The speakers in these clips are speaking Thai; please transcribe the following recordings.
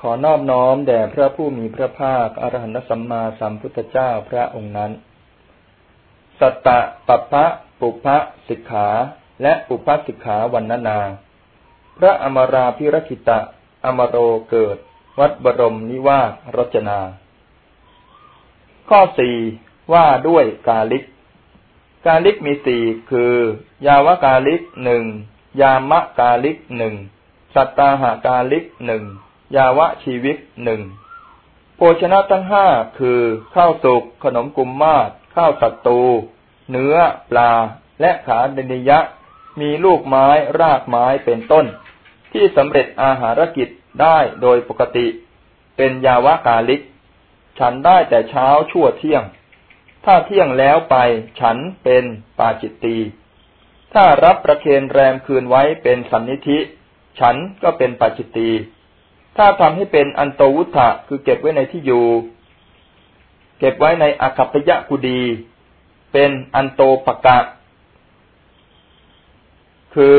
ขอนอบน้อมแด่พระผู้มีพระภาคอรหันตสัมมาสัมพุทธเจ้าพระองค์นั้น สัตตะปัปพะปุพะสิกขา และปุพะสิกขาวันนานา พระอมราพิรคิตะ อมโรเกิด วัดบรมนิวาสรจนา ข้อสี่ว่าด้วยกาลิก กาลิกมีสี่คือ ยาวกาลิกหนึ่งยามะกาลิกหนึ่งสัตตาหากาลิกหนึ่ง ยาวะชีวิตหนึ่งโภชนะทั้งห้าคือข้าวสุกขนมกุมมาศข้าวสัตตู เนื้อ ปลา และขาเดนิยะ มีลูกไม้รากไม้เป็นต้น ที่สำเร็จอาหารกิจได้โดยปกติ เป็นยาวะกาลิก ฉันได้แต่เช้าชั่วเที่ยง ถ้าเที่ยงแล้วไปฉันเป็นปาจิตตี ถ้ารับประเคนแรมคืนไว้เป็นสันนิธิ ฉันก็เป็นปาจิตตี ถ้าทำให้เป็นอันโตวุฒะคือเก็บไว้ในที่อยู่ เก็บไว้ในอากัปยะกุดี เป็นอันโตปะกะ คือ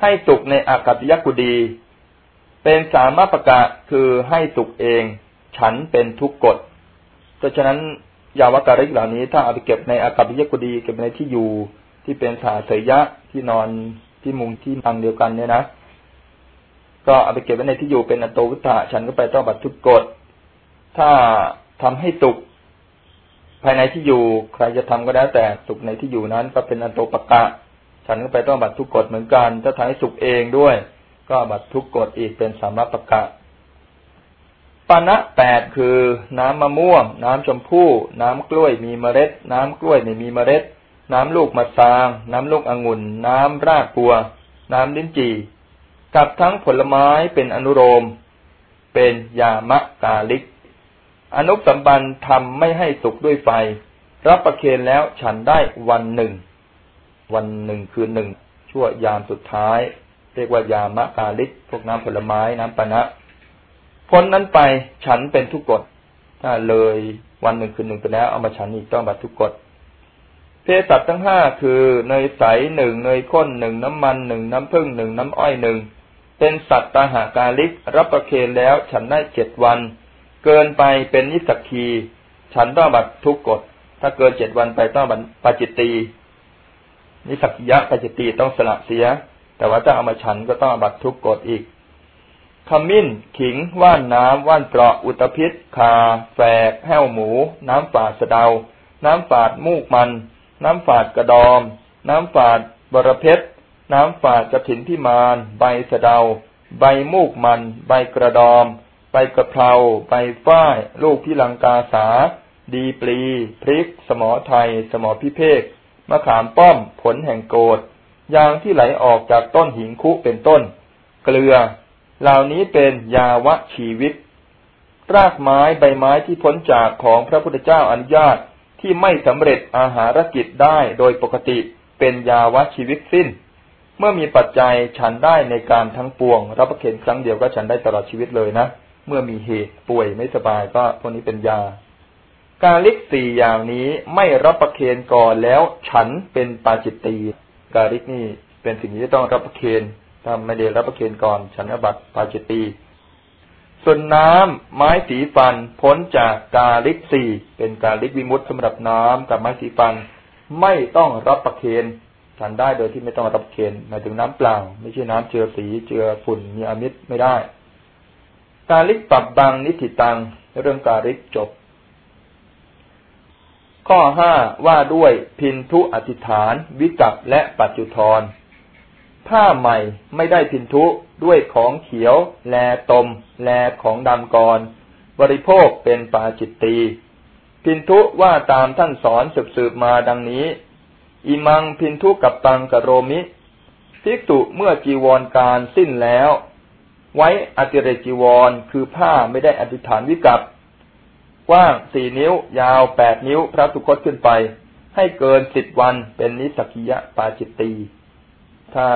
ให้สุกในอากัปยะกุดี เป็นสามารปกะคือให้สุกเอง ฉันเป็นทุกกฎเพราะฉะนั้นยาวการิกเหล่านี้ ถ้าเอาไปเก็บในอากัปยะกุดี เก็บในที่อยู่ที่เป็นสาเสยยะที่นอนที่มุงที่ตังเดียวกันเนี่ยนะ ก็เอาไปเก็บไว้ในที่อยู่เป็นอัตโตวุฒะฉันก็ไปต้องบัตรทุกกฎ ถ้าทำให้สุกภายในที่อยู่ใครจะทำก็แล้วแต่สุกในที่อยู่นั้น ก็เป็นอันโตปกะ ฉันก็ไปต้องบัตรทุกกฎเหมือนกัน ถ้าทำให้สุกเองด้วย ก็บัตรทุกกฎอีกเป็นสามปกะปานะแปดคือน้ำมะม่วง น้ำชมพู่ น้ำกล้วยมีเมล็ด น้ำกล้วยไม่มีเมล็ด น้ำลูกมะซาง น้ำลูกองุ่น น้ำรากบัว น้ำลิ้นจี่ กับทั้งผลไม้เป็นอนุโลมเป็นยามะกาลิก อนุสัมบันทำไม่ให้สุกด้วยไฟ รับประเคนแล้วฉันได้วันหนึ่ง วันหนึ่งคือหนึ่ง ชั่วยามสุดท้าย เรียกว่ายามะกาลิก พวกน้ำผลไม้น้ำปนะพ้นนั้นไปฉันเป็นทุกกฎถ้าเลยวันหนึ่งคืนหนึ่งไปแล้วเอามาฉันอีกต้องบัตรทุกกฎเพศสัตว์ทั้งห้าคือเนยใสหนึ่งเนยข้นหนึ่งน้ำมันหนึ่งน้ำผึ้งหนึ่งน้ำอ้อยหนึ่ง เป็นสัตว์ตาหากาลิกรับประเคนแล้วฉันได้เจ็ดวัน เกินไปเป็นนิสกี ฉันต้องบัตรทุกกฎถ้าเกินเจ็ดวันไปต้องบัตรปาจิตตีนิสักยะปาจิตตีต้องสละเสีย แต่ว่าถ้าเอามาฉันก็ต้องบัตรทุกกฎอีกขมิ้นขิง ว่านน้ำ ว่านเกราะอุตพิษคาแฝก แห้วหมู น้ำฝาดสะเดา น้ำฝาดมูกมัน น้ำฝาดกระดอม น้ำฝาดบรเพชร น้ำฝาดกระถินพิมาน ใบสะเดา ใบมูกมัน ใบกระดอม ใบกระเพรา ใบฝ้าย ลูกพิลังกาสา ดีปลี พริก สมอไทย สมอพิเภก มะขามป้อม ผลแห่งโกดยางที่ไหลออกจากต้นหิงคุเป็นต้น เกลือ เหล่านี้เป็นยาวะชีวิต รากไม้ใบไม้ที่พ้นจากของพระพุทธเจ้าอนุญาตที่ไม่สำเร็จอาหารกิจได้โดยปกติเป็นยาวะชีวิตสิ้น เมื่อมีปัจจัยฉันได้ในการทั้งปวง รับประเคนครั้งเดียวก็ฉันได้ตลอดชีวิตเลยนะ เมื่อมีเหตุป่วยไม่สบายก็พวกนี้เป็นยา การลิกสี่อย่างนี้ไม่รับประเคนก่อนแล้วฉันเป็นปาจิตตีการลิกนี่เป็นสิ่งที่ต้องรับประเคนถ้าไม่ได้รับประเคนก่อนฉันอบัตปาจิตตีส่วนน้ำไม้สีฟันพ้นจากกาลิกสี่เป็นกาลิกวิมุตสำหรับน้ำกับไม้สีฟัน ไม่ต้องรับประเคน ฉันได้โดยที่ไม่ต้องรับเคนหมายถึงน้ำเปล่า ไม่ใช่น้ำเจือสีเจือฝุ่นมีอมิตรไม่ได้ การลิกปรับบังนิติตังเรื่องการลิกจบ ข้อห้าว่าด้วยพินทุอธิษฐาน วิกัปและปัจจุทรผ้าใหม่ไม่ได้พินทุด้วยของเขียว แลตม แลของดำกร บริโภคเป็นปาจิตตีพินทุว่าตามท่านสอนสืบๆมาดังนี้ อิมังพินทุกับตังกโรมิภิกษุเมื่อจีวรการสิ้นแล้ว ไว้อติเรจีวรคือผ้าไม่ได้อธิษฐานวิกัปกว้างสี่นิ้ว ยาวแปดนิ้วพระสุคตขึ้นไป ให้เกินสิบวันเป็นนิสกิยะปาจิตตี ถ้า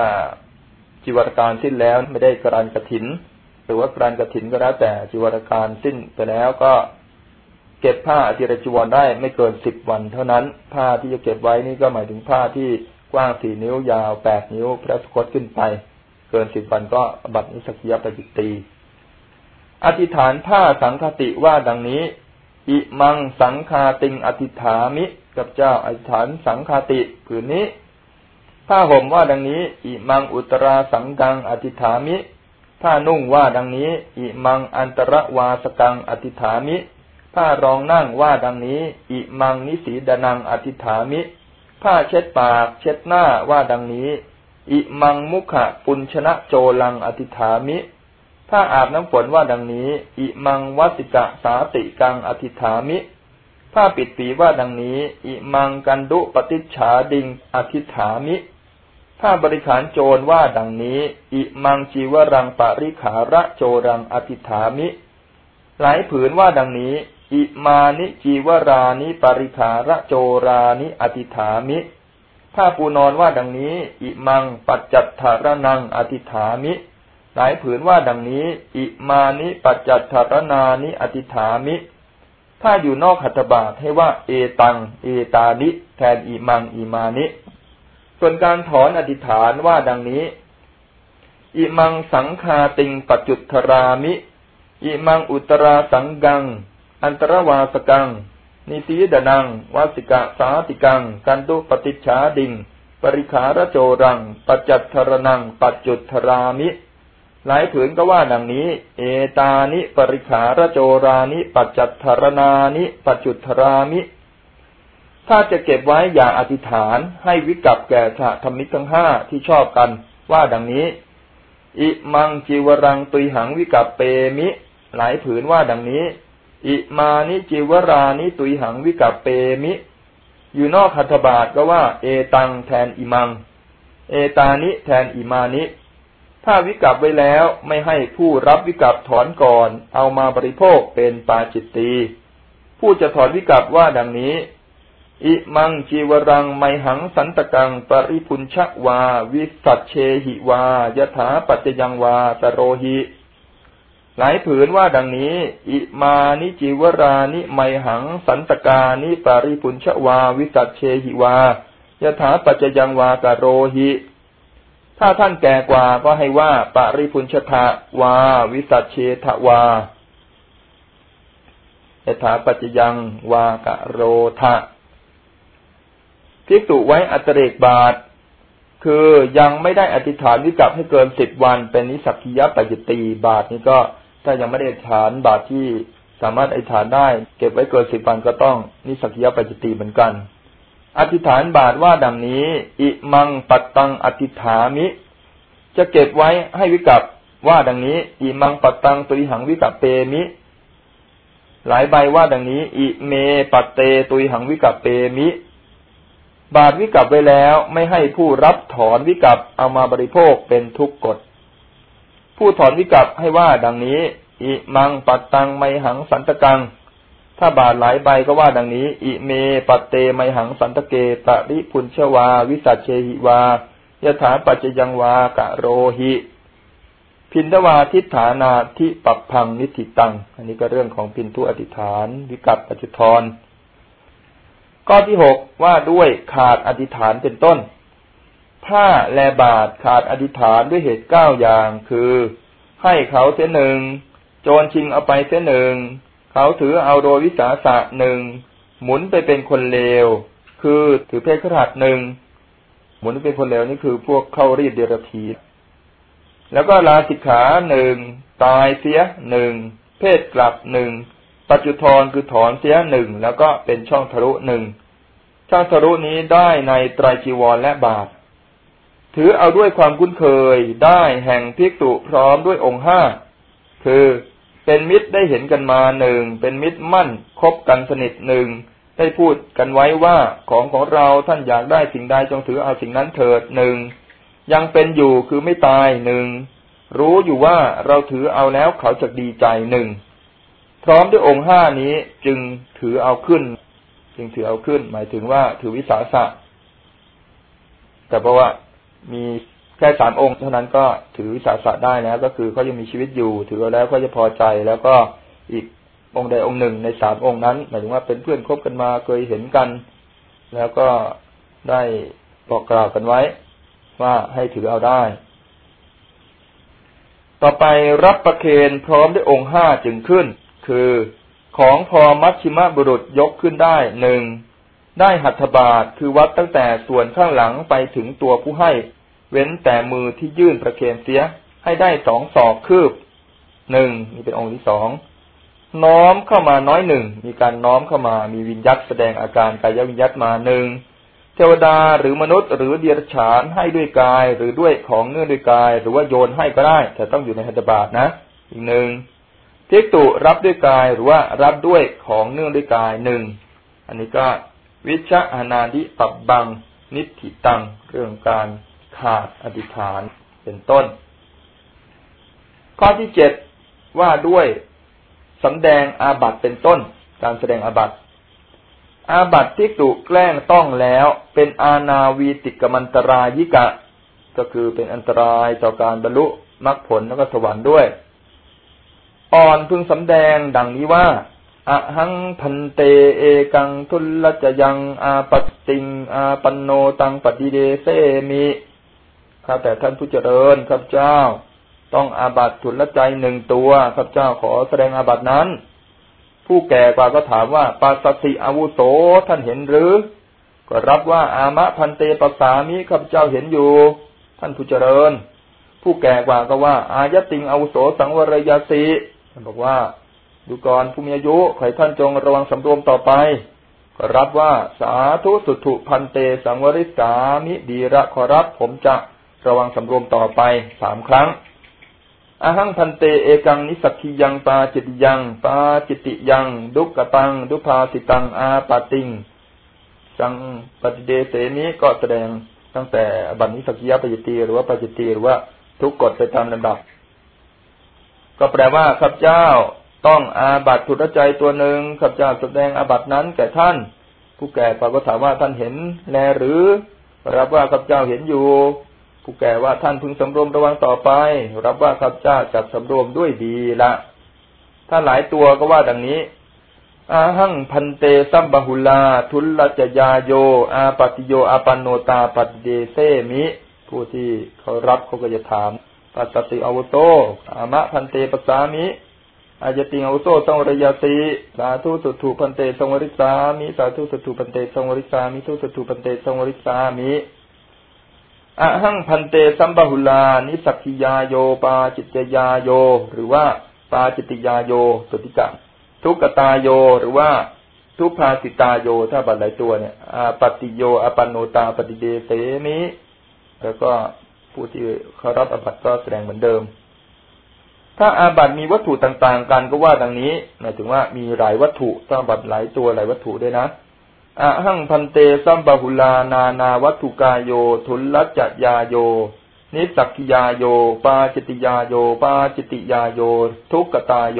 จีวรการสิ้นแล้วไม่ได้กรานกระถิน หรือว่ากรานกระถินก็แล้วแต่จีวรการสิ้นไปแล้วก็ เก็บผ้าอธิรจีวรได้ไม่เกินสิบวัน เท่านั้น ผ้าที่จะเก็บไว้นี่ก็หมายถึงผ้าที่กว้างสี่นิ้วยาวแปดนิ้ว พระสกดขึ้นไป เกินสิบวันก็บัตรนิสกิยปจิตตีอธิษฐานผ้าสังคติว่าดังนี้ อิมังสังคาติงอธิษฐามิกับเจ้าอธิษฐานสังคาติผืนนี้ ผ้าห่มว่าดังนี้ อิมังอุตราสังกังอธิษฐามิผ้านุ่งว่าดังนี้ อิมังอันตรวาสกังอธิษฐามิ ผ้ารองนั่งว่าดังนี้ อิมังนิสีดนังอธิษฐามิ ผ้าเช็ดปาก เช็ดหน้าว่าดังนี้ อิมังมุขะปุญชนะโจลังอธิษฐามิถ้าอาบน้ำฝนว่าดังนี้ อิมังวัสิกะสาติกังอธิฐามิถ้าปิดปีว่าดังนี้ อิมังกันดุปฏิชาดิงอธิฐามิถ้าบริขารโจรว่าดังนี้ อิมังจีวรังปริขาระโจรังอธิฐามิ หลายผืนว่าดังนี้ อิมานิจีวรานิปริขาระโจรานิอธิฐามิ ถ้าปูนอนว่าดังนี้ อิมังปัจจัตถารนังอธิฐามิ หลายผืนว่าดังนี้ อิมานิปัจจัตถารนานิอธิฐามิ ถ้าอยู่นอกหัตถบาทให้ว่า เอตัง เอตานิ แทนอิมังอิมานิ ส่วนการถอนอธิฐานว่าดังนี้ อิมังสังคาติงปัจจุทรามิ อิมังอุตราสังกัง อันตรวาสกัง นิสีดนัง วาสิกะสาติกัง กันตุปฏิชาดิง ปริขารโจรัง ปัจจัตทรนัง ปัจจุทรามิ หลายผืนก็ว่าดังนี้ เอตานิ ปริขาระโจรานิ ปัจจัตถรนานิ ปัจจุทรามิ ถ้าจะเก็บไว้อย่าอธิษฐานให้วิกับแก่สะธรรมิกทั้งห้าที่ชอบกัน ว่าดังนี้ อิมังจิวรังตุยหังวิกับเปมิ หลายผืนว่าดังนี้ อิมานิจิวรานิตุยหังวิกับเปมิ อยู่นอกคัตบาทก็ว่า เอตังแทนอิมัง เอตานิแทนอิมานิ ถ้าวิกับไว้แล้วไม่ให้ผู้รับวิกับถอนก่อน เอามาบริโภคเป็นปาจิตตีผู้จะถอนวิกับว่าดังนี้ อิมังจีวรังไมหังสันตกัง ปริพุนชะวา วิสัชเชหิวายถาปัจจยังวาตโรหิ หลายผืนว่าดังนี้ อิมานิจีวรานิไมหัง สันตกานิปาริพุนชวา วิสัชเชหิวายถาปัจจยังวาตโรหิ ถ้าท่านแก่กว่าก็ให้ว่าปาริพุนชทะวา วิสัชเชทวายถาปัจจยังวากะโรทะพิกตุไว้อัตเรกบาท คือยังไม่ได้อธิษฐานวิกัปให้เกินสิบวัน เป็นนิสักคียปัจตีบาทนี้ก็ ถ้ายังไม่ได้อธิษฐานบาทที่สามารถอธิษฐานได้ เก็บไว้เกินสิบวันก็ต้องนิสักยปัจตีเหมือนกัน อธิษฐานบาทว่าดังนี้ อิมังปัตตังอธิษฐามิ จะเก็บไว้ให้วิกับว่าดังนี้ อิมังปัตตังตุยหังวิกับเปมิ หลายใบว่าดังนี้ อิเมปัตเตตุยหังวิกับเปมิ บาทวิกับไว้แล้วไม่ให้ผู้รับถอนวิกับเอามาบริโภคเป็นทุกกฎ ผู้ถอนวิกับให้ว่าดังนี้ อิมังปัตตังไมหังสันตกัง ถ้าบาทหลายใบก็ว่าดังนี้ อิเมปัตเตไมหังสันตเกตะริพุนเชวา วิสัชเชหิวายถาปัจจยังวากะโรหิพินทวาทิฏฐานาทิปัพังนิติตัง อันนี้ก็เรื่องของพินทุอธิษฐาน วิกัปปัจจุทรข้อที่หกว่าด้วยขาดอธิษฐานเป็นต้น ถ้าแลบาทขาดอธิษฐานด้วยเหตุเก้าอย่าง คือ ให้เขาเส้นหนึ่ง โจรชิงเอาไปเส้นหนึ่ง เขาถือเอาโดยวิสาสะหนึ่ง หมุนไปเป็นคนเลว คือถือเพศขราดหนึ่ง หมุนไปเป็นคนเลวนี่คือพวกเข้ารีดเดรธีแล้วก็ลาสิกขาหนึ่ง ตายเสียหนึ่ง เพศกลับหนึ่ง ปัจจุทรคือถอนเสียหนึ่ง แล้วก็เป็นช่องทะลุหนึ่ง ช่องทะลุนี้ได้ในไตรจีวรและบาท ถือเอาด้วยความคุ้นเคยได้แห่งพิกตุพร้อมด้วยองค์ห้าคือเป็นมิตรได้เห็นกันมาหนึ่งเป็นมิตรมั่นคบกันสนิทหนึ่งได้พูดกันไว้ว่าของของเราท่านอยากได้สิ่งใดจงถือเอาสิ่งนั้นเถิดหนึ่งยังเป็นอยู่คือไม่ตายหนึ่งรู้อยู่ว่าเราถือเอาแล้วเขาจะดีใจหนึ่งพร้อมด้วยองค์ห้านี้จึงถือเอาขึ้น จึงถือเอาขึ้น หมายถึงว่าถือวิสาสะแต่เพราะว่า มีแค่สามองค์ เท่านั้นก็ถือสาสะได้แล้ว ก็คือเขายังมีชีวิตอยู่ ถือแล้วก็จะพอใจแล้วก็อีกองค์ใดองค์หนึ่งในสามองค์นั้นหมายถึงว่าเป็นเพื่อนคบกันมาเคยเห็นกัน แล้วก็ได้บอกกล่าวกันไว้ ว่าให้ถือเอาได้ ต่อไปรับประเคนพร้อมด้วยองค์ห้าจึงขึ้น คือของพอมัชชิมะบุรุษยกขึ้นได้หนึ่ง ได้หัตถบาทคือวัดตั้งแต่ส่วนข้างหลังไปถึงตัวผู้ให้ เว้นแต่มือที่ยื่นประเคนเสียให้ได้สองศอกคืบหนึ่งนี่เป็นองค์ที่สองน้อมเข้ามาน้อยหนึ่งมีการน้อมเข้ามามีวิญญัตแสดงอาการกายวิญญัตมาหนึ่งเทวดาหรือมนุษย์หรือเดียรฉานให้ด้วยกายหรือด้วยของเนื่องด้วยกาย หรือว่าโยนให้ก็ได้ แต่ต้องอยู่ในหัตถบาทนะ อีกหนึ่งทิกตุรับด้วยกายหรือว่ารับด้วยของเนื่องด้วยกายหนึ่งอันนี้ก็ วิชาอนาดิปับบัง นิธิตัง เรื่องการขาดอธิษฐานเป็นต้น ข้อที่เจ็ดว่าด้วยสำแดงอาบัตเป็นต้น การแสดงอาบัตอาบัตที่ตุแกล้งต้องแล้วเป็นอาณาวีติกมันตรายิกะ ก็คือเป็นอันตรายต่อการบรรลุมรรคผลแล้วก็สวรรค์ด้วย อ่อนพึงสำแดงดังนี้ว่า อะหังพันเตเอกังทุลลจะยังอาปติงอาปันโนตังปฏิเดเซมิข้าแต่ท่านผู้เจริญข้าพเจ้า ต้องอาบัตทุลใจหนึ่งตัวข้าพเจ้าขอแสดงอาบัตนั้น ผู้แก่กว่าก็ถามว่าปัสสิอาวุโสท่านเห็นหรือ ก็รับว่าอามะพันเตปสามิข้าพเจ้าเห็นอยู่ ท่านผู้เจริญ ผู้แก่กว่าก็ว่า อายติงอาวุโสสังวรยาสีท่านบอกว่า ดูก่อนผู้มีอายุขอให้ท่านจงระวังสำรวมต่อไปก็รับว่าสาธุสุถุพันเตสังวริสามิดีระขอรับผมจะระวังสำรวมต่อไปสามครั้งอาหังพันเตเอกังนิสักียังปาจิตยังปาจิติยัง ดุกตัง ดุภาสิตังอาปาติง สังปฏิเดเสนี้ก็แสดงตั้งแต่บัณนิสักขียปจิตีหรือว่าปจิตีหรือว่าทุกกฎไปตามลำดับ ก็แปลว่าข้าพเจ้า ต้องอาบัตถุรใจตัวหนึ่งข้าพเจ้าแสดงอาบัตนั้นแก่ท่าน ผู้แก่ปก็ถามว่าท่านเห็นแลหรือ รับว่าข้าพเจ้าเห็นอยู่ ผู้แก่ว่าท่านพึงสำรวมระวังต่อไป รับว่าข้าพเจ้าจัดสำรวมด้วยดีละถ้าหลายตัวก็ว่าดังนี้ อาหังพันเตสัมบหุลา ทุลจยาโย อาปติโยอาปันโนตาปฏิเดเซมิ ผู้ที่เขารับเขาก็จะถามปัสติอวุโต อามะพันเตปสสามิ อาจติงอุโซสังวรยาติสาธุสุตุพันเตสังวริสามิสาธุสุตุพันเตสังวริสามิทุสุตุพันเตสังวริสามิอะหังพันเตสัมบหุลานิสักขิยาโยปาจิตยาโย หรือว่าปาจิตยาโยสุติกะทุกตาโยหรือว่าทุพาสิตาโยถ้าบัตรหลายตัวเนี่ยอาปฏิโยอปันโนตาปฏิเดเสมิแล้วก็ผู้ที่เขารับอภัตก็แสดงเหมือนเดิม ถ้าอาบัตมีวัตถุต่างๆ กันก็ว่าดังนี้หมายถึงว่ามีหลายวัตถุต้องอาบัตหลายตัวหลายวัตถุด้วยนะอะหังพันเตสัมบาหุลานานาวัตถุกายโย ทุลลัจยาโย นิสักิยาโย ปาจิติยาโย ปาจิติยาโย ทุกตาโย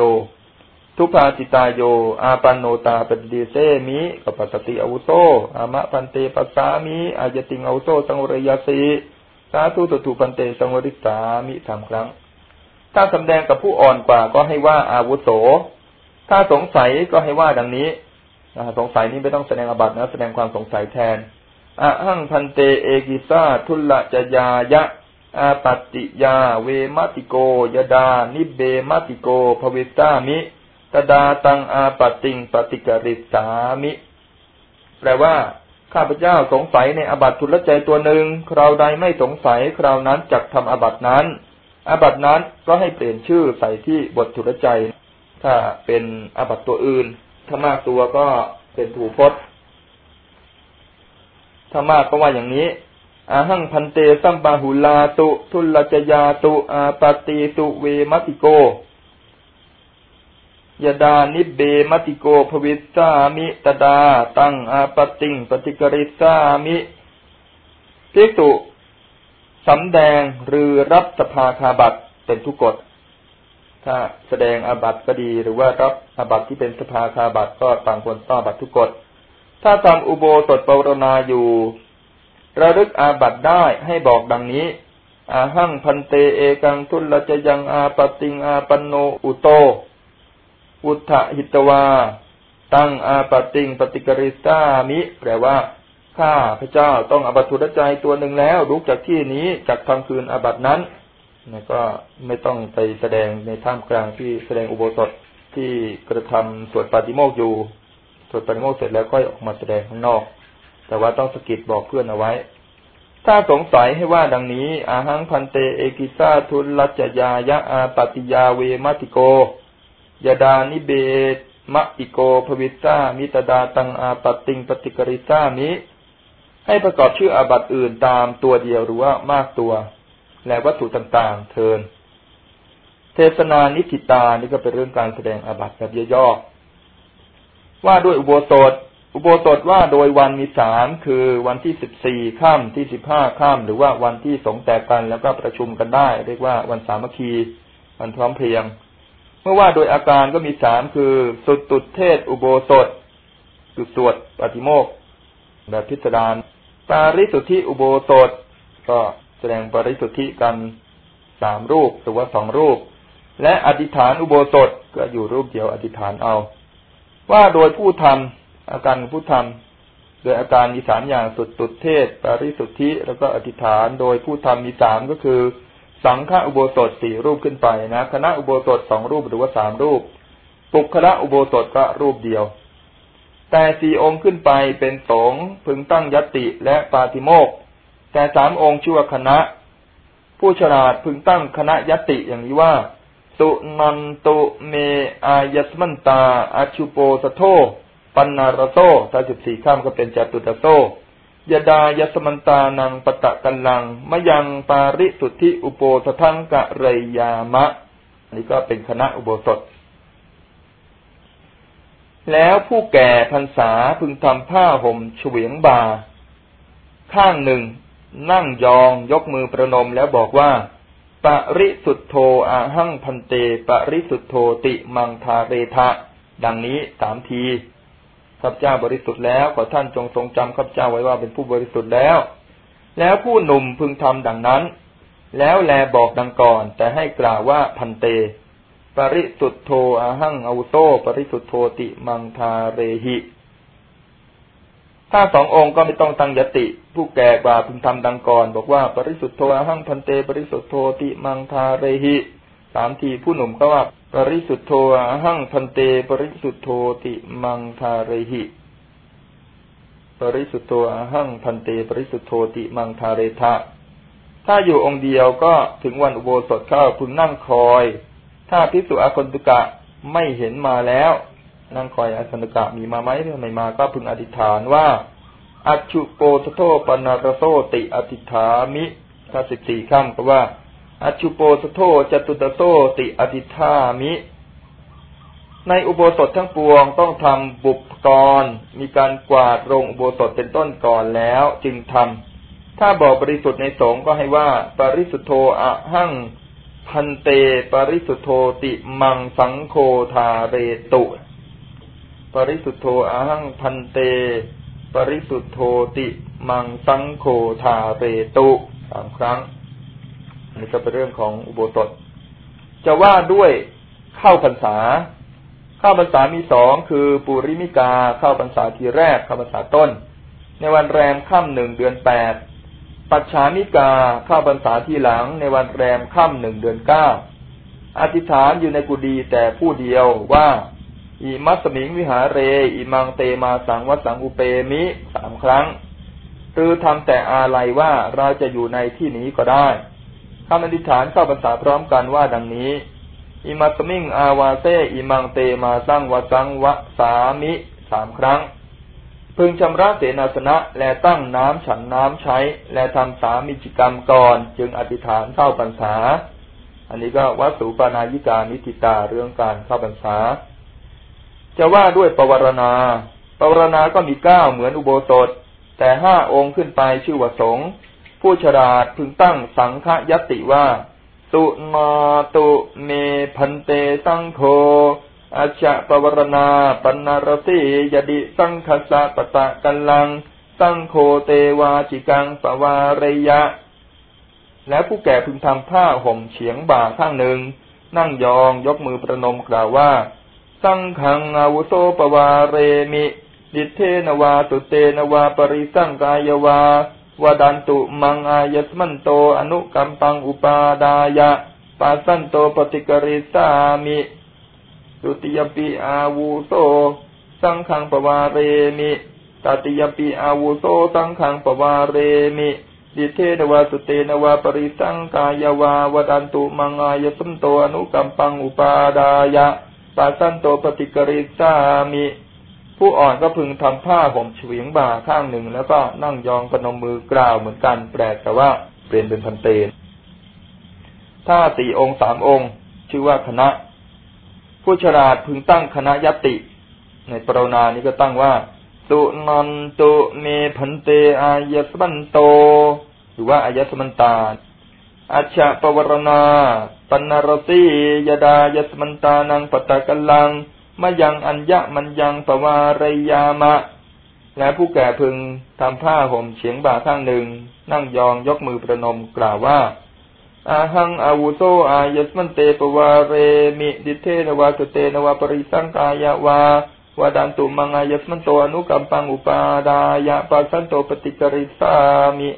ทุพาจิตาโย อาปันโนตาปฏิเดเซมิกับปัสติอาวุโสอามะพันเตปัสสามิอายติงอาวุโสสังวรยาสีสาธุตุตุพันเตสังวริสามิสามครั้ง ถ้าสำแดงกับผู้อ่อนกว่าก็ให้ว่าอาวุโส ถ้าสงสัยก็ให้ว่าดังนี้สงสัยนี้ไม่ต้องแสดงอบัตนะ แสดงความสงสัยแทนอะหังพันเตเอกิซาทุลละจยายะอาปติยา เวมัติโกยดา นิเบมัติโกภวิตามิตดาตังอาปติงปฏิกริสามิ แปลว่า ข้าพเจ้าสงสัยในอบัตทุลใจตัวหนึ่งคราวใดไม่สงสัยคราวนั้นจักทำอบัตนั้น อาบัตินั้นก็ให้เปลี่ยนชื่อใส่ที่บทถุรใจ ถ้าเป็นอาบัติตัวอื่น ถ้ามากตัวก็เป็นถูพจน์ถ้ามากก็ว่าอย่างนี้อาหังพันเตสัมบาหุลาตุ ทุลจยาตุ อาปติตุเวมัติโกยดานิเบมัติโกภวิสามิตดา ตังอาปติงปฏิกริสามิทิตุ สำแดงหรือรับสภาคาบัตเป็นทุกกฎ ถ้าแสดงอาบัตก็ดี หรือว่ารับอาบัตที่เป็นสภาคาบัตก็ต่างคนต้องบัตทุกกฎ ถ้าทำอุโบสถปรณาอยู่ ระลึกอาบัตได้ให้บอกดังนี้ อาหังพันเตเอกังทุลจะยังอาปติงอาปันโนอุโต อุทธหิตวา ตั้งอาปติงปฏิกริสามิ แปลว่า ข้าพระเจ้าต้องอบัตทุรใจตัวหนึ่งแล้วลุกจากที่นี้จากทำคืนอบัตนั้นนะก็ไม่ต้องไปแสดงในท่ามกลางที่แสดงอุโบสถที่กระทำสวดปาฏิโมกอยู่สวดปาฏิโมกเสร็จแล้วก็ออกมาแสดงข้างนอก แต่ว่าต้องสกิดบอกเพื่อนเอาไว้ ถ้าสงสัยให้ว่าดังนี้ อาหังพันเตเอกิซาทุลลัจยายะอาปติยาเวมัติโกยดานิเบตมะอิโกภวิตามิตดาตังอาปติงปฏิกริซามิ ให้ประกอบชื่ออาบัตอื่นตามตัวเดียวหรือว่ามากตัว และวัตถุต่างๆ เทิน เทศนานิติตานี่ก็เป็นเรื่องการแสดงอาบัตแบบย่อๆว่าด้วยอุโบสถ อุโบสถว่าโดยวันมีสามคือวันที่สิบสี่ข้ามที่สิบห้าข้ามหรือว่าวันที่สงแตกกันแล้วก็ประชุมกันได้ เรียกว่าวันสามัคคีวันพร้อมเพรียงเมื่อว่าโดยอาการก็มีสามคือ สุดตุดเทศอุโบสถสุดสวดปฏิโมก แบบพิสดารปาริสุทธิอุโบสถ ก็แสดงปาริสุทธิกันสามรูปหรือว่าสองรูป และอธิษฐานอุโบสถก็อยู่รูปเดียวอธิษฐานเอา ว่าโดยผู้ทำอาการผู้ทำโดยอาการมีสามอย่างสุดตุดเทศปาริสุทธิ แล้วก็อธิษฐานโดยผู้ทำมีสามก็คือ สังฆอุโบสถสี่รูปขึ้นไปนะคณะอุโบสถสองรูปหรือว่าสามรูป ปุคณะอุโบสถก็รูปเดียว แต่สี่องค์ขึ้นไปเป็นสงพึงตั้งยติและปาติโมกแต่สามองค์ชื่อว่าคณะ ผู้ฉลาดพึงตั้งคณะยติอย่างนี้ว่าสุนันตุเมอายสมันตาอาชุโปสโทปันนารโซถ้าสิบสี่ข้ามก็เป็นจตุตโซยดายสมันตานังปะตะกันลังมยังปาริสุทธิอุโปสทังกะเรยามะ นี่ก็เป็นคณะอุโบสถ แล้วผู้แก่พรรษาพึงทำผ้าห่มเฉวียงบา ข้างหนึ่ง นั่งยองยกมือประนมแล้วบอกว่า ปริสุทธโธอาหังพันเต ปริสุทธโธติมังทาเรทะ ดังนี้สามทีข้าพเจ้าบริสุทธิ์แล้วขอท่านจงทรงจำข้าพเจ้าไว้ว่าเป็นผู้บริสุทธิ์แล้ว แล้วผู้หนุ่มพึงทำดังนั้น แล้วแลบอกดังก่อน แต่ให้กล่าวว่าพันเต ปริสุทธโธอาหังอาวุโต ปริสุทธโธติมังทาเรหิถ้าสององค์ก็ไม่ต้องตั้งยติ ผู้แก่กว่าพึงทำดังก่อน บอกว่าปริสุทธโธอาหังพันเต ปริสุทธโธติมังทาเรหิสามทีผู้หนุ่มก็ว่าปริสุทธโธอหังพันเต ปริสุทธโธติมังทาเรหิปริสุทธโธอหังพันเต ปริสุทธโธติมังทาเรทะถ้าอยู่องค์เดียวก็ถึงวันอุโบสถเข้าพึงนั่งคอย ถ้าพิสุอาคนตุกะไม่เห็นมาแล้วนั่งคอยอาคนตุกะมีมาไหมถ้าไม่มาก็พึงอธิษฐานว่า อัจุโปทโทปนารโสติอธิฐามิถ้าสิบสี่ข้ามก็ว่าอชุโปสโทจตุตโตติอธิธามิในอุโบสถทั้งปวงต้องทำบุปกร มีการกวาดโรงอุโบสถเป็นต้นก่อนแล้วจึงทำถ้าบอกบริสุทธิ์ในสงฆ์ก็ให้ว่า ปริสุทธโธอะหัง พันเตปริสุทธโธติมังสังโฆทาเรตุ ปริสุทธโธอะหังพันเต ปริสุทธโธติมังสังโฆทาเรตุสามครั้งนี่ก็เป็นเรื่องของอุโบสถ จะว่าด้วยเข้าพรรษา เข้าพรรษามีสองคือปุริมิกาเข้าพรรษาทีแรกเข้าพรรษาต้น ในวันแรมค่ำหนึ่งเดือนแปด ปัจฉามิกาเข้าพรรษาที่หลังในวันแรมค่ำหนึ่งเดือนเก้าอธิษฐานอยู่ในกุฏิแต่ผู้เดียวว่าอิมัสมิงวิหาเรอิมังเตมาสังวัสังอุเปมิสามครั้งคือทำแต่อาลัยว่าเราจะอยู่ในที่นี้ก็ได้คำอธิษฐานเข้าภาษาพร้อมกันว่าดังนี้อิมัตมิงอาวาเซอิมังเตมาสังวสังวะสามิสามครั้ง พึงชำระเสนาสนะ และตั้งน้ำฉันน้ำใช้ และทำสามิจิกรรมก่อน จึงอธิษฐานเข้าพรรษา อันนี้ก็วัสุปานายิกานิติตาเรื่องการเข้าพรรษา จะว่าด้วยปวารณาปวารณาก็มีเก้าเหมือนอุโบสถ แต่ห้าองค์ขึ้นไปชื่อว่าสงฆ์ผู้ฉลาดพึงตั้งสังฆยติว่า ตุนาตุเมพันเตสังโฆ อาชะปวรณาปนารสียดิสังคสะปะตะกันลัง สังโฆเตวาจิกังปวาริยะ แล้วผู้แก่พึงทำผ้าห่มเฉียงบ่าข้างหนึ่ง นั่งยองยกมือประนมกล่าวว่า สังขังอาวุโสปวาเรมิ ดิเทนวาตุเตนวาปริสังกายวาววดันตุมังอายสมันโตอนุกัมปังอุปาดายะ ปาสันโตปฏิกริสามิ ตุติยปิอาวุโสสังขังปวาเรมิตติยปิอาวุโสสังขังปวาเรมิดิเทนวาสุเตนวาปริสังกายวาวดันตุมังอายสัมโตอนุกัมปังอุปาดายะปาสันโตปฏิกริสามิผู้อ่อนก็พึงทำผ้าห่มเฉียงบ่าข้างหนึ่ง แล้วก็นั่งยองปนมมือกล่าวเหมือนกัน แปลกแต่ว่าเปลี่ยนเป็นพันเตนถ้าสี่องค์สามองค์ ชื่อว่าคณะ ผู้ฉลาดพึงตั้งคณะยติ ในปรนานี้ก็ตั้งว่าตุนันตุเมพันเตอายสมันโต หรือว่าอายสมันตาอาชาปวรณาปนนรสียดายสมันตานังปตะกัลลังมายังอัญญะมันยังปวารยามะ และผู้แก่พึงทำผ้าห่มเฉียงบ่าข้างหนึ่ง นั่งยองยกมือประนมกล่าวว่า อาหังอาวุโสอายสมันเตปวาเรมิดิเทนวาสเตนวาปริสังกายาวาวาดันตุมังอายสมันโตอนุกัมปังอุปาดายะปัสสันโตปฏิกริสามิ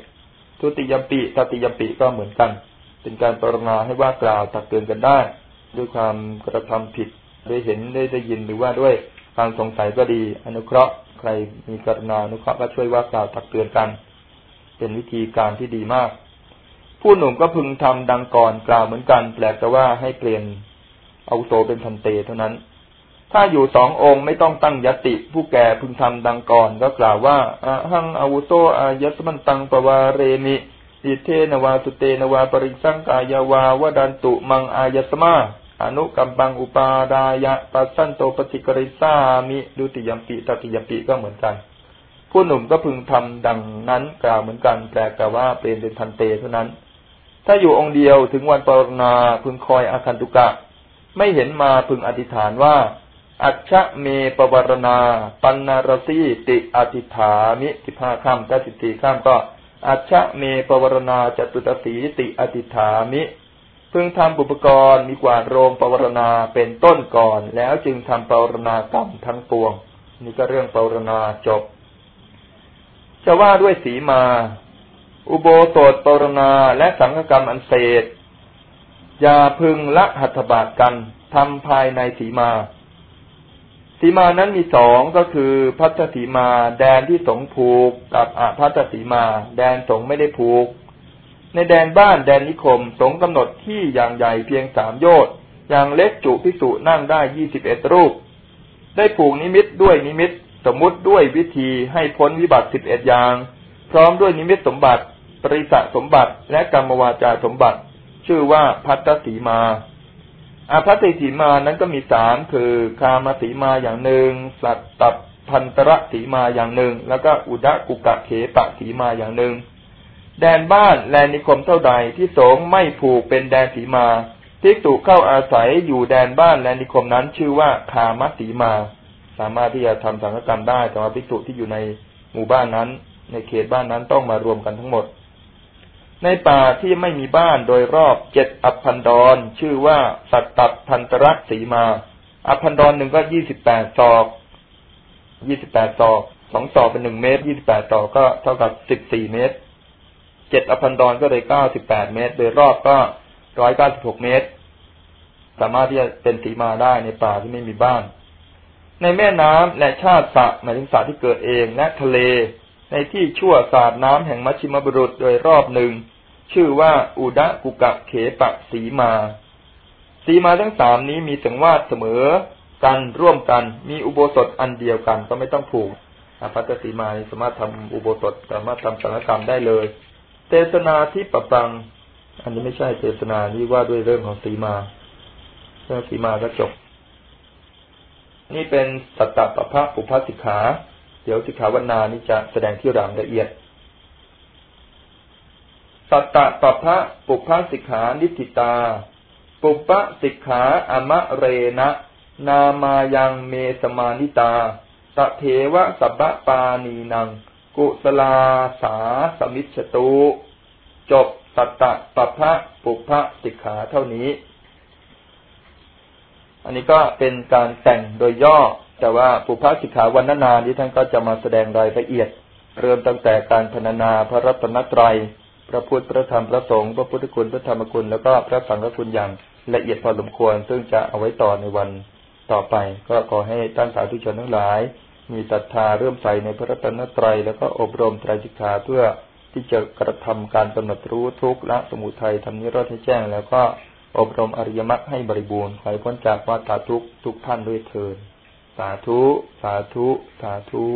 ทุติยปิตติยปิก็เหมือนกัน เป็นการปรณาให้ว่ากล่าวตักเตือนกันได้ ด้วยความกระทำผิดได้เห็นได้ได้ยินหรือว่าด้วยการสงสัยก็ดี อนุเคราะห์ ใครมีกรุณาอนุเคราะห์ก็ช่วยว่ากล่าวตักเตือนกัน เป็นวิธีการที่ดีมาก ผู้หนุ่มก็พึงทำดังก่อนกล่าวเหมือนกัน แปลกแต่ว่าให้เปลี่ยนเอาโซเป็นพันเตเท่านั้น ถ้าอยู่สององค์ไม่ต้องตั้งยติ ผู้แก่พึงทำดังก่อนก็กล่าวว่าอะหังอาวุโสอายัสมันตังปวาเรมิอิเทนวาสุเตนวาปริสังกายาวาวดันตุมังอายสมาอนุกัมปังอุปาดายะปัสสันโตปฏิกริสามิดุติยมปิตติยมปิก็เหมือนกัน ผู้หนุ่มก็พึงทำดังนั้นกล่าวเหมือนกันแปลกว่าเปลี่ยนเป็นทันเตเท่านั้น ถ้าอยู่องค์เดียวถึงวันปรณาพึงคอยอาคันตุกะ ไม่เห็นมาพึงอธิษฐานว่า อัชชะเมปวารณา ปันนารสีติอธิฐามิสิบห้าข้ามถ้าสิบสี่ข้ามก็อัชชะเมปวารณาจตุตสีติอธิฐามิ พึงทำบุปกรณ์มีกวาโรงปวารณาเป็นต้นก่อน แล้วจึงทำปวารณากรรมทั้งปวง นี่ก็เรื่องปวารณาจบ จะว่าด้วยสีมา อุโบสถปรณาและสังฆกรรมอันเศษอย่าพึงละหัตถบาทกันทำภายในสีมา สีมานั้นมีสองก็คือพัทสีมา แดนที่สงผูกกับอภัทสีมา แดนสงไม่ได้ผูก ในแดนบ้านแดนนิคม สงกำหนดที่อย่างใหญ่เพียงสามโยชน์อย่างเล็กจุพิสุนั่งได้ยี่สิบเอ็ดรูป ได้ผูกนิมิตด้วยนิมิต สมมุติด้วยวิธีให้พ้นวิบัติสิบเอ็ดอย่าง พร้อมด้วยนิมิตสมบัติ ปริสะสมบัติและกรรมวาจาสมบัติ ชื่อว่าพัตตสีมาอาพัตติสีมานั้นก็มีสามคือคามาสีมาอย่างหนึ่ง สัตตพันตระสีมาอย่างหนึ่ง แล้วก็อุดะกุกะเขปะสีมาอย่างหนึ่ง แดนบ้านแลนิคมเท่าใดที่สงไม่ผูกเป็นแดนสีมาภิกษุเข้าอาศัยอยู่แดนบ้านแลนิคมนั้นชื่อว่าคามสีมา สามารถที่จะทำสังฆกรรมได้แต่ว่าภิกษุที่อยู่ในหมู่บ้านนั้น ในเขตบ้านนั้นต้องมารวมกันทั้งหมด ในป่าที่ไม่มีบ้านโดยรอบเจ็ดอัพภันดรชื่อว่าสัตตัพภันตรสีมา อัพภันดรหนึ่งก็ยี่สิบแปดศอกยี่สิบแปดศอกสองศอกเป็นหนึ่งเมตรยี่สิบแปดศอกก็เท่ากับสิบสี่เมตรเจ็ดอพันดรก็เลยเก้าสิบแปดเมตร โดยรอบก็ร้อยเก้าสิบหกเมตร สามารถที่จะเป็นสีมาได้ในป่าที่ไม่มีบ้าน ในแม่น้ำและชาติสะหมายถึงสาที่เกิดเองและทะเล ในที่ชั่วสาดน้ำแห่งมัชชิมบุรุษโดยรอบหนึ่ง ชื่อว่าอุดะกุกะเขปะสีมา สีมาทั้งสามนี้มีสังวาสเสมอกันร่วมกัน มีอุโบสถอันเดียวกัน ก็ไม่ต้องผูกอภัตสีมาสามารถทำอุโบสถสามารถทำสังฆกรรมได้เลยเทศนาที่ปะปัง อันนี้ไม่ใช่เทศนานี่ว่าด้วยเรื่องของสีมาเรื่องสีมาก็จบ นี่เป็นสัตตปภะปุพพสิกขา เดี๋ยวสิกขาวันนานี่จะแสดงที่รามละเอียด สัตตปภะปุพพสิกขานิติตา ปุพพสิกขาอมะเรนะ นามายังเมสมานิตาตะเทวะสัพพปานีนัง กุสลาสาสมิชตุ จบสัตตะปัพะปุพะสิกขาเท่านี้ อันนี้ก็เป็นการแต่งโดยย่อ แต่ว่าปุพะสิกขาวันนานี้ท่านก็จะมาแสดงรายละเอียด เริ่มตั้งแต่การพรรณนาพระรัตนตรัย พระพุทธพระธรรมพระสงฆ์พระพุทธคุณพระธรรมคุณแล้วก็พระสังฆคุณอย่างละเอียดพอสมควร ซึ่งจะเอาไว้ต่อในวันต่อไป ก็ขอให้ท่านสาธุชนทั้งหลาย มีศรัทธาเริ่มใส่ในพระรัตนตรัยแล้วก็อบรมไตรจิกขาเพื่อที่จะกระทำการกำหนดรู้ทุกข์ละสมุทัยทำนิโรธให้แจ้ง แล้วก็อบรมอริยมรรคให้บริบูรณ์ขอให้พ้นจากวัฏทุกทุกท่านด้วยเถิดสาธุ สาธุ สาธุ